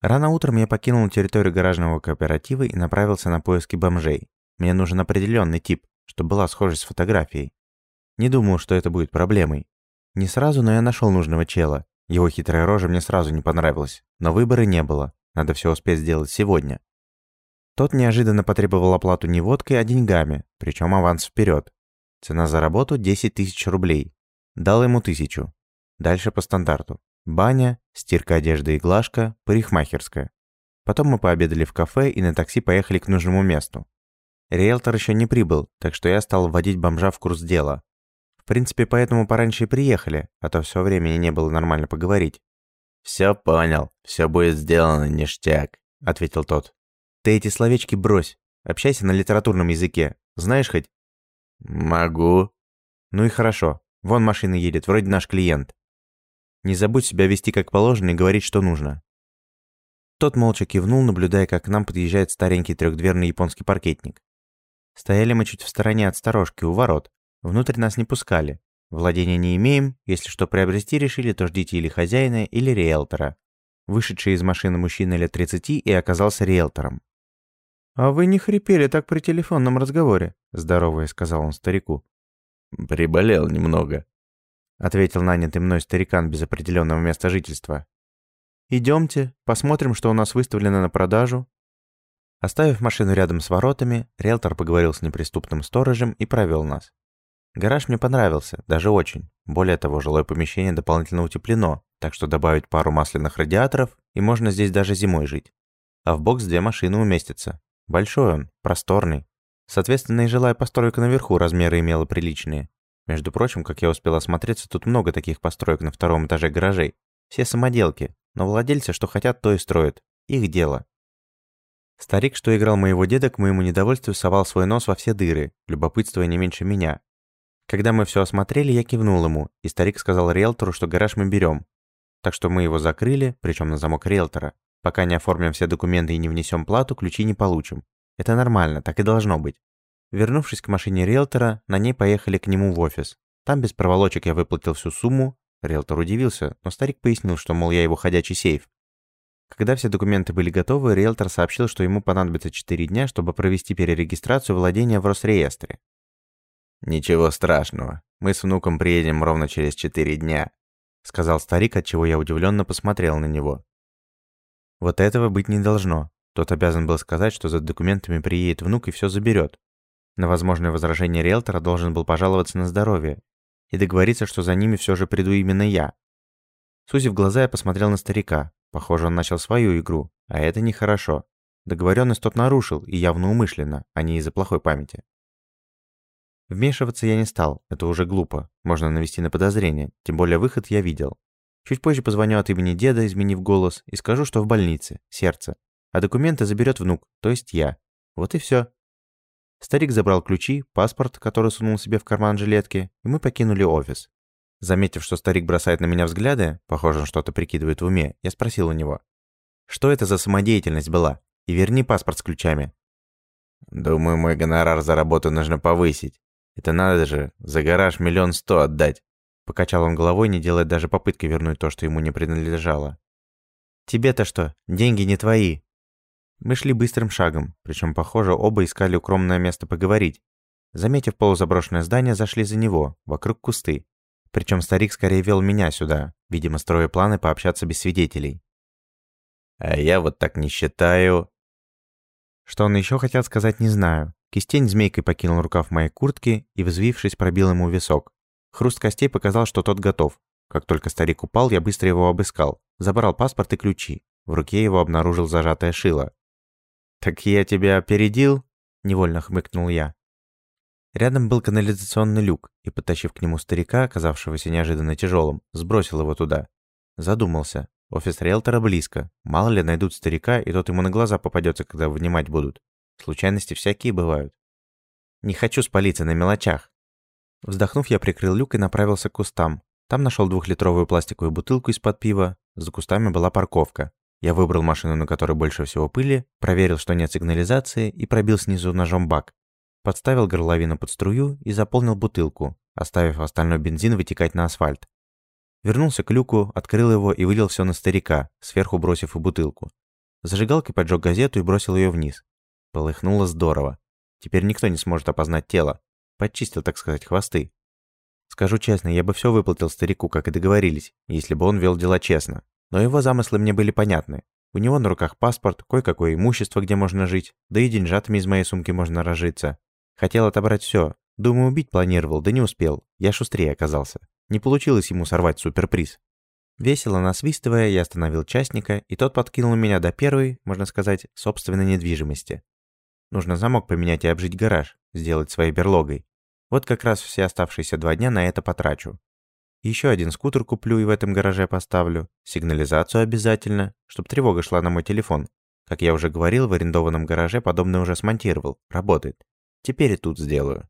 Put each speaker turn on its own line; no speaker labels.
Рано утром я покинул территорию гаражного кооператива и направился на поиски бомжей. Мне нужен определенный тип, чтобы была схожесть с фотографией. Не думал, что это будет проблемой. Не сразу, но я нашел нужного чела. Его хитрая рожа мне сразу не понравилась, но выбора не было. Надо все успеть сделать сегодня. Тот неожиданно потребовал оплату не водкой, а деньгами, причем аванс вперед. Цена за работу 10 тысяч рублей. Дал ему тысячу. Дальше по стандарту. Баня, стирка одежды и глажка, парикмахерская. Потом мы пообедали в кафе и на такси поехали к нужному месту. Риэлтор еще не прибыл, так что я стал вводить бомжа в курс дела. В принципе, поэтому пораньше и приехали, а то все времени не было нормально поговорить.
«Все понял, все будет сделано ништяк», — ответил тот.
«Ты эти словечки брось, общайся на литературном языке. Знаешь хоть?»
«Могу».
«Ну и хорошо. Вон машина едет, вроде наш клиент. Не забудь себя вести как положено и говорить, что нужно». Тот молча кивнул, наблюдая, как к нам подъезжает старенький трехдверный японский паркетник. Стояли мы чуть в стороне от сторожки, у ворот. Внутрь нас не пускали. Владения не имеем, если что приобрести решили, то ждите или хозяина, или риэлтора. Вышедший из машины мужчина лет 30 и оказался риэлтором. «А вы не хрипели так при телефонном разговоре», – здоровая сказал он старику.
«Приболел немного», –
ответил нанятый мной старикан без определенного места жительства. «Идемте, посмотрим, что у нас выставлено на продажу». Оставив машину рядом с воротами, риэлтор поговорил с неприступным сторожем и провел нас. Гараж мне понравился, даже очень. Более того, жилое помещение дополнительно утеплено, так что добавить пару масляных радиаторов, и можно здесь даже зимой жить. А в бокс две машины уместятся. Большой он, просторный. Соответственно, и жилая постройка наверху размеры имела приличные. Между прочим, как я успел осмотреться, тут много таких построек на втором этаже гаражей. Все самоделки, но владельцы, что хотят, то и строят. Их дело. Старик, что играл моего деда, к моему недовольству совал свой нос во все дыры, любопытствуя не меньше меня, когда мы все осмотрели, я кивнул ему, и старик сказал риэлтору, что гараж мы берем. Так что мы его закрыли, причем на замок риэлтора. Пока не оформим все документы и не внесем плату, ключи не получим. Это нормально, так и должно быть. Вернувшись к машине риэлтора, на ней поехали к нему в офис. Там без проволочек я выплатил всю сумму. Риэлтор удивился, но старик пояснил, что, мол, я его ходячий сейф. Когда все документы были готовы, риэлтор сообщил, что ему понадобится 4 дня, чтобы провести перерегистрацию владения в Росреестре.
«Ничего страшного. Мы с внуком приедем ровно через четыре дня», — сказал старик, отчего я удивленно посмотрел на него.
Вот этого быть не должно. Тот обязан был сказать, что за документами приедет внук и все заберет. На возможное возражение риэлтора должен был пожаловаться на здоровье и договориться, что за ними все же приду именно я. Сузив глаза, я посмотрел на старика. Похоже, он начал свою игру, а это нехорошо. Договоренность тот нарушил, и явно умышленно, а не из-за плохой памяти. Вмешиваться я не стал, это уже глупо, можно навести на подозрение, тем более выход я видел. Чуть позже позвоню от имени деда, изменив голос, и скажу, что в больнице, сердце. А документы заберет внук, то есть я. Вот и все. Старик забрал ключи, паспорт, который сунул себе в карман жилетки, и мы покинули офис. Заметив, что старик бросает на меня взгляды, похоже, он что-то прикидывает в уме, я спросил у него. Что это за самодеятельность была? И верни паспорт с ключами.
Думаю, мой гонорар за работу нужно повысить. Это надо же, за гараж миллион сто отдать. Покачал он головой, не делая даже попытки вернуть то, что ему не принадлежало. Тебе-то что, деньги не твои. Мы шли быстрым шагом, причем, похоже, оба искали укромное место поговорить. Заметив полузаброшенное здание, зашли за него, вокруг кусты. Причем старик скорее вел меня сюда, видимо, строя планы пообщаться без свидетелей. А я вот так не считаю.
Что он еще хотел сказать, не знаю. Кистень змейкой покинул рукав моей куртки и, взвившись, пробил ему висок. Хруст костей показал, что тот готов. Как только старик упал, я быстро его обыскал. Забрал паспорт и ключи. В руке его обнаружил зажатое шило. «Так я тебя опередил?» – невольно хмыкнул я. Рядом был канализационный люк, и, подтащив к нему старика, оказавшегося неожиданно тяжелым, сбросил его туда. Задумался. Офис риэлтора близко. Мало ли найдут старика, и тот ему на глаза попадется, когда вынимать будут. Случайности всякие бывают. Не хочу спалиться на мелочах. Вздохнув, я прикрыл люк и направился к кустам. Там нашел двухлитровую пластиковую бутылку из-под пива. За кустами была парковка. Я выбрал машину, на которой больше всего пыли, проверил, что нет сигнализации и пробил снизу ножом бак. Подставил горловину под струю и заполнил бутылку, оставив остальной бензин вытекать на асфальт. Вернулся к люку, открыл его и вылил все на старика, сверху бросив и бутылку. Зажигалкой поджег газету и бросил ее вниз. Полыхнуло здорово. Теперь никто не сможет опознать тело. Подчистил, так сказать, хвосты. Скажу честно, я бы все выплатил старику, как и договорились, если бы он вел дела честно. Но его замыслы мне были понятны. У него на руках паспорт, кое-какое имущество, где можно жить, да и деньжатами из моей сумки можно разжиться. Хотел отобрать все. Думаю, убить планировал, да не успел. Я шустрее оказался. Не получилось ему сорвать суперприз. Весело насвистывая, я остановил частника, и тот подкинул меня до первой, можно сказать, собственной недвижимости. Нужно замок поменять и обжить гараж, сделать своей берлогой. Вот как раз все оставшиеся два дня на это потрачу. Еще один скутер куплю и в этом гараже поставлю. Сигнализацию обязательно, чтобы тревога шла на мой телефон. Как я уже говорил, в арендованном гараже подобное уже смонтировал. Работает. Теперь и тут сделаю.